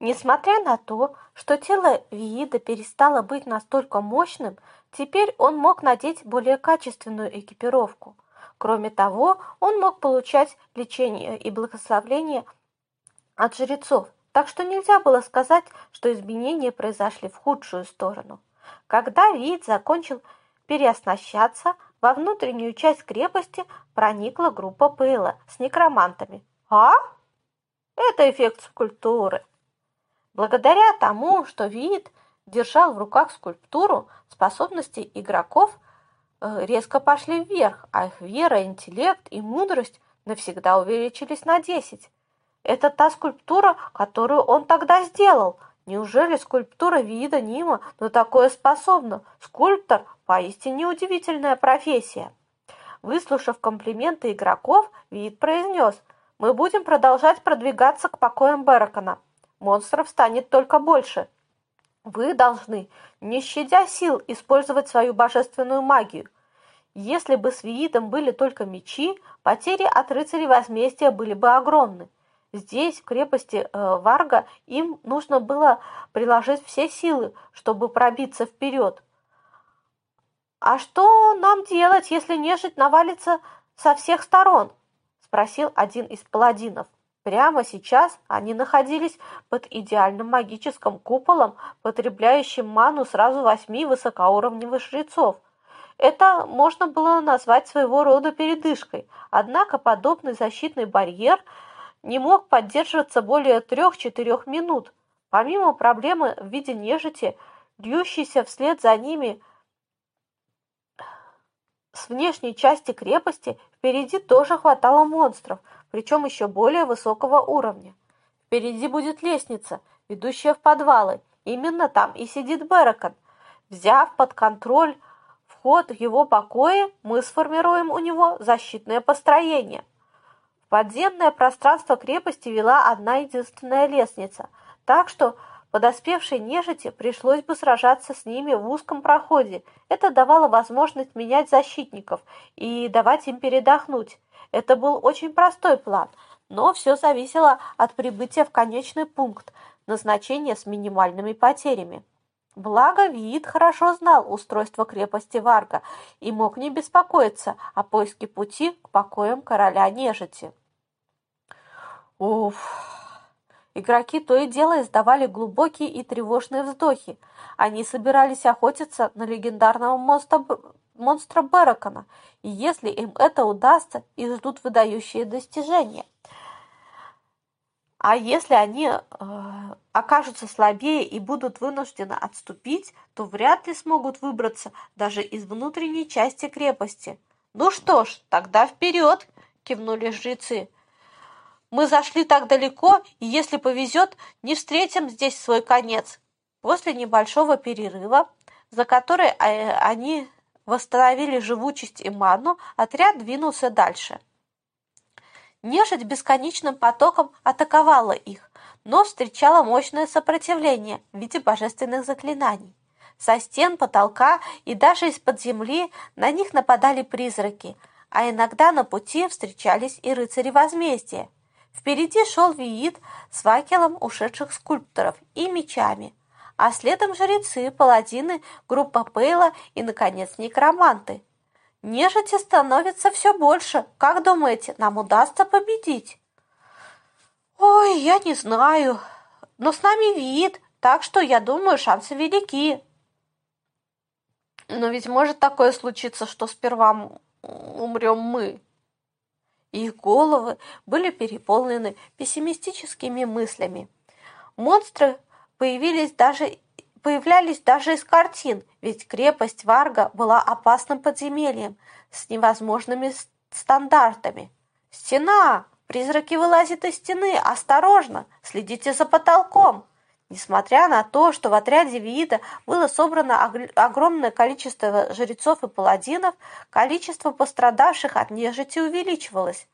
Несмотря на то, что тело Виида перестало быть настолько мощным, теперь он мог надеть более качественную экипировку. Кроме того, он мог получать лечение и благословление от жрецов, так что нельзя было сказать, что изменения произошли в худшую сторону. Когда Виит закончил переоснащаться, во внутреннюю часть крепости проникла группа Пейла с некромантами. А? Это эффект скульптуры. Благодаря тому, что Виит держал в руках скульптуру, способности игроков э, резко пошли вверх, а их вера, интеллект и мудрость навсегда увеличились на 10. Это та скульптура, которую он тогда сделал. Неужели скульптура вида Нима на такое способна? Скульптор – поистине удивительная профессия. Выслушав комплименты игроков, Вид произнес, «Мы будем продолжать продвигаться к покоям Беракона» монстров станет только больше. Вы должны, не щадя сил, использовать свою божественную магию. Если бы с Виитом были только мечи, потери от рыцарей возмездия были бы огромны. Здесь, в крепости э, Варга, им нужно было приложить все силы, чтобы пробиться вперед. «А что нам делать, если нежить навалится со всех сторон?» – спросил один из паладинов. Прямо сейчас они находились под идеальным магическим куполом, потребляющим ману сразу восьми высокоуровневых жрецов. Это можно было назвать своего рода передышкой, однако подобный защитный барьер не мог поддерживаться более трех-четырех минут. Помимо проблемы в виде нежити, льющейся вслед за ними с внешней части крепости, впереди тоже хватало монстров – причем еще более высокого уровня. Впереди будет лестница, ведущая в подвалы. Именно там и сидит Беракон. Взяв под контроль вход в его покои, мы сформируем у него защитное построение. В подземное пространство крепости вела одна единственная лестница, так что подоспевшей нежити пришлось бы сражаться с ними в узком проходе. Это давало возможность менять защитников и давать им передохнуть. Это был очень простой план, но все зависело от прибытия в конечный пункт назначения с минимальными потерями. Благо, Виит хорошо знал устройство крепости Варга и мог не беспокоиться о поиске пути к покоям короля нежити. Уф! Игроки то и дело издавали глубокие и тревожные вздохи. Они собирались охотиться на легендарного моста монстра Беракона, и если им это удастся, их ждут выдающие достижения. А если они э, окажутся слабее и будут вынуждены отступить, то вряд ли смогут выбраться даже из внутренней части крепости. «Ну что ж, тогда вперед!» – кивнули жрецы. «Мы зашли так далеко, и если повезет, не встретим здесь свой конец». После небольшого перерыва, за который э, они восстановили живучесть и ману, отряд двинулся дальше. Нежить бесконечным потоком атаковала их, но встречала мощное сопротивление в виде божественных заклинаний. Со стен, потолка и даже из-под земли на них нападали призраки, а иногда на пути встречались и рыцари возмездия. Впереди шел Виит с факелом ушедших скульпторов и мечами – а следом жрецы, паладины, группа Пейла и, наконец, некроманты. Нежити становится все больше. Как думаете, нам удастся победить? Ой, я не знаю. Но с нами вид, так что, я думаю, шансы велики. Но ведь может такое случиться, что сперва умрем мы. Их головы были переполнены пессимистическими мыслями. Монстры появились даже появлялись даже из картин, ведь крепость Варга была опасным подземельем с невозможными стандартами. «Стена! Призраки вылазят из стены! Осторожно! Следите за потолком!» Несмотря на то, что в отряде Виида было собрано огромное количество жрецов и паладинов, количество пострадавших от нежити увеличивалось.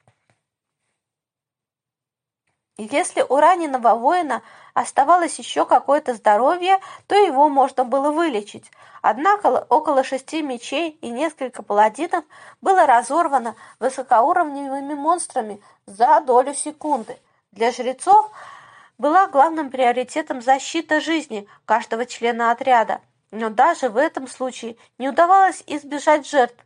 Если у раненого воина оставалось еще какое-то здоровье, то его можно было вылечить. Однако около шести мечей и несколько паладинов было разорвано высокоуровневыми монстрами за долю секунды. Для жрецов была главным приоритетом защита жизни каждого члена отряда, но даже в этом случае не удавалось избежать жертв.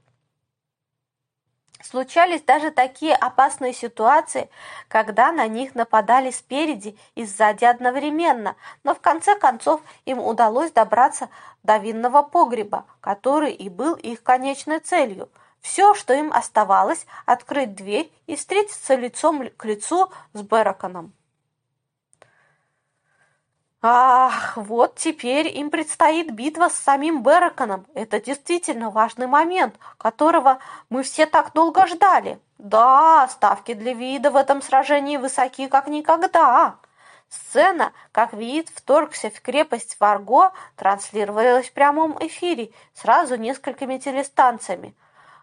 Случались даже такие опасные ситуации, когда на них нападали спереди и сзади одновременно, но в конце концов им удалось добраться до винного погреба, который и был их конечной целью. Все, что им оставалось, открыть дверь и встретиться лицом к лицу с Бераконом. Ах, вот теперь им предстоит битва с самим Бераконом. Это действительно важный момент, которого мы все так долго ждали. Да, ставки для вида в этом сражении высоки как никогда. Сцена, как вид вторгся в крепость Варго, транслировалась в прямом эфире сразу несколькими телестанциями.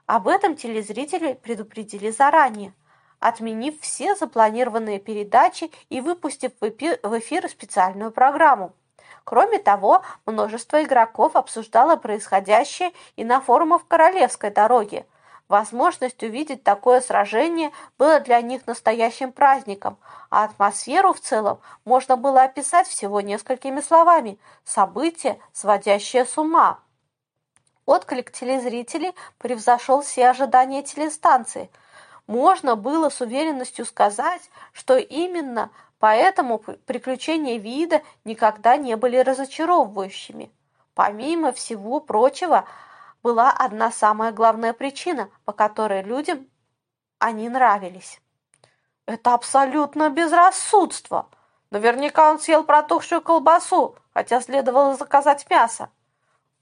Об этом телезрители предупредили заранее отменив все запланированные передачи и выпустив в эфир специальную программу. Кроме того, множество игроков обсуждало происходящее и на форумах Королевской дороги. Возможность увидеть такое сражение было для них настоящим праздником, а атмосферу в целом можно было описать всего несколькими словами – событие, сводящее с ума. Отклик телезрителей превзошел все ожидания телестанции – можно было с уверенностью сказать, что именно поэтому приключения вида никогда не были разочаровывающими. Помимо всего прочего, была одна самая главная причина, по которой людям они нравились. Это абсолютно безрассудство. Наверняка он съел протухшую колбасу, хотя следовало заказать мясо.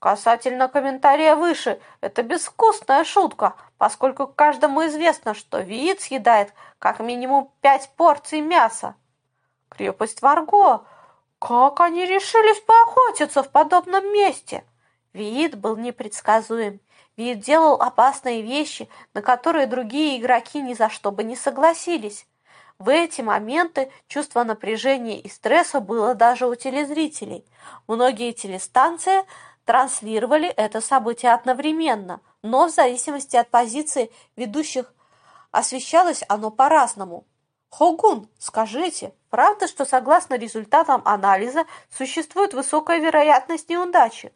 Касательно комментария выше, это безвкусная шутка, поскольку каждому известно, что виит съедает как минимум пять порций мяса. Крепость Варго. Как они решились поохотиться в подобном месте? Виит был непредсказуем. Виит делал опасные вещи, на которые другие игроки ни за что бы не согласились. В эти моменты чувство напряжения и стресса было даже у телезрителей. Многие телестанции транслировали это событие одновременно, но в зависимости от позиции ведущих освещалось оно по-разному. Хогун, скажите, правда, что согласно результатам анализа существует высокая вероятность неудачи?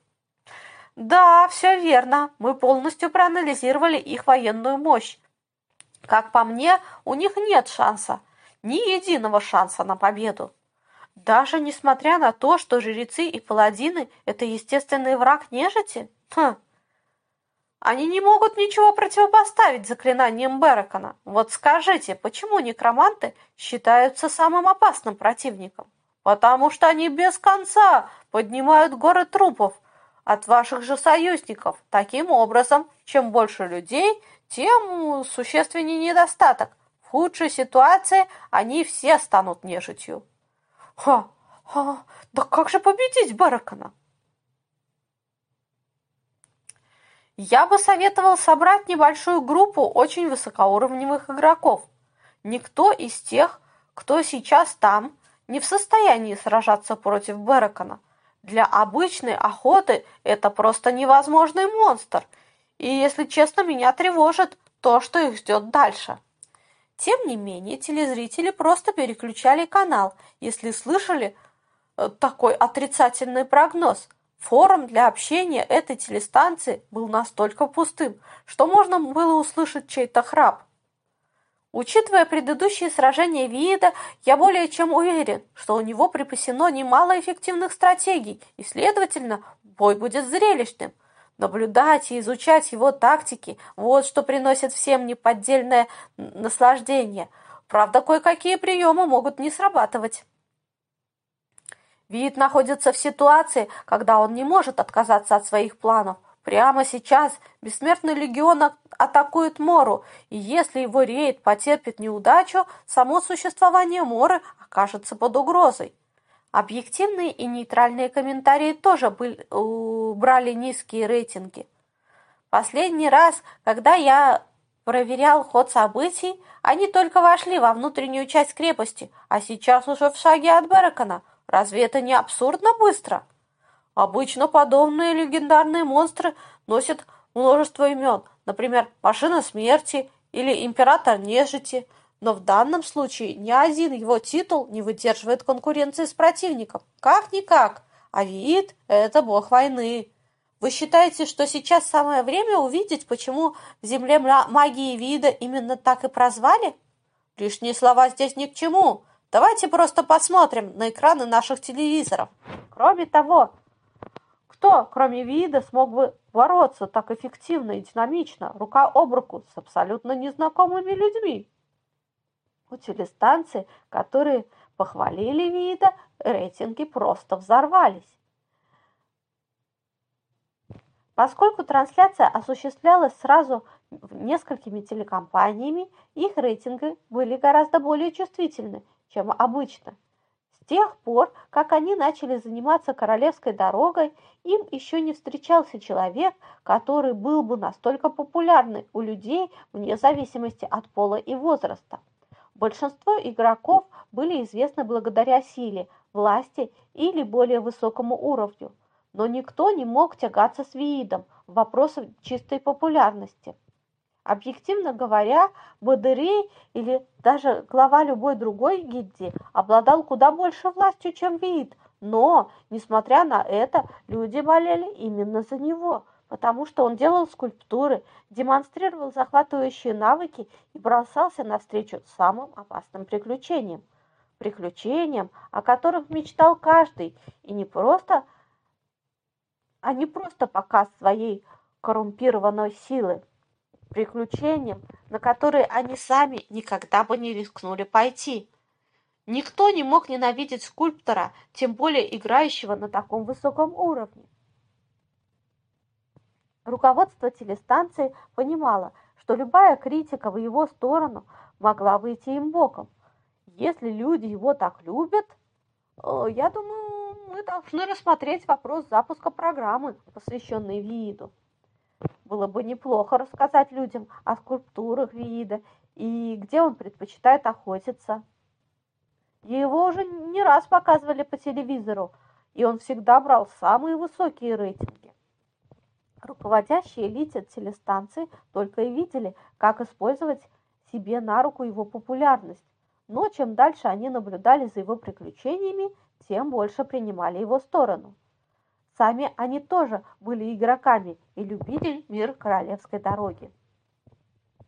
Да, все верно. Мы полностью проанализировали их военную мощь. Как по мне, у них нет шанса, ни единого шанса на победу. Даже несмотря на то, что жрецы и паладины – это естественный враг нежити? Хм. Они не могут ничего противопоставить заклинаниям Беракона. Вот скажите, почему некроманты считаются самым опасным противником? Потому что они без конца поднимают горы трупов от ваших же союзников. Таким образом, чем больше людей, тем существеннее недостаток. В худшей ситуации они все станут нежитью. Ха, ха, да как же победить Баракана? Я бы советовал собрать небольшую группу очень высокоуровневых игроков. Никто из тех, кто сейчас там, не в состоянии сражаться против Беракона. Для обычной охоты это просто невозможный монстр. И, если честно, меня тревожит то, что их ждет дальше. Тем не менее, телезрители просто переключали канал, если слышали э, такой отрицательный прогноз. Форум для общения этой телестанции был настолько пустым, что можно было услышать чей-то храп. Учитывая предыдущие сражения Виида, я более чем уверен, что у него припасено немало эффективных стратегий, и, следовательно, бой будет зрелищным. Наблюдать и изучать его тактики – вот что приносит всем неподдельное наслаждение. Правда, кое-какие приемы могут не срабатывать. Вид находится в ситуации, когда он не может отказаться от своих планов. Прямо сейчас Бессмертный Легион атакует Мору, и если его рейд потерпит неудачу, само существование Моры окажется под угрозой. Объективные и нейтральные комментарии тоже были, брали низкие рейтинги. Последний раз, когда я проверял ход событий, они только вошли во внутреннюю часть крепости, а сейчас уже в шаге от Беракона. Разве это не абсурдно быстро? Обычно подобные легендарные монстры носят множество имен, например, Машина Смерти или Император Нежити, Но в данном случае ни один его титул не выдерживает конкуренции с противником. Как-никак, а вид – это бог войны. Вы считаете, что сейчас самое время увидеть, почему в земле магии вида именно так и прозвали? Лишние слова здесь ни к чему. Давайте просто посмотрим на экраны наших телевизоров. Кроме того, кто, кроме вида, смог бы бороться так эффективно и динамично, рука об руку с абсолютно незнакомыми людьми? У телестанций, которые похвалили вида, рейтинги просто взорвались. Поскольку трансляция осуществлялась сразу несколькими телекомпаниями, их рейтинги были гораздо более чувствительны, чем обычно. С тех пор, как они начали заниматься королевской дорогой, им еще не встречался человек, который был бы настолько популярный у людей вне зависимости от пола и возраста. Большинство игроков были известны благодаря силе, власти или более высокому уровню – но никто не мог тягаться с Виидом в вопросах чистой популярности. Объективно говоря, Бадырей или даже глава любой другой гильдии обладал куда больше властью, чем Виид, но, несмотря на это, люди болели именно за него, потому что он делал скульптуры, демонстрировал захватывающие навыки и бросался навстречу самым опасным приключениям. Приключениям, о которых мечтал каждый, и не просто – а не просто показ своей коррумпированной силы, приключениям, на которые они сами никогда бы не рискнули пойти. Никто не мог ненавидеть скульптора, тем более играющего на таком высоком уровне. Руководство телестанции понимало, что любая критика в его сторону могла выйти им боком. Если люди его так любят, э, я думаю, мы должны рассмотреть вопрос запуска программы, посвященной Вииду. Было бы неплохо рассказать людям о скульптурах Виида и где он предпочитает охотиться. Его уже не раз показывали по телевизору, и он всегда брал самые высокие рейтинги. Руководящие элите телестанции только и видели, как использовать себе на руку его популярность. Но чем дальше они наблюдали за его приключениями, тем больше принимали его сторону. Сами они тоже были игроками и любили мир королевской дороги.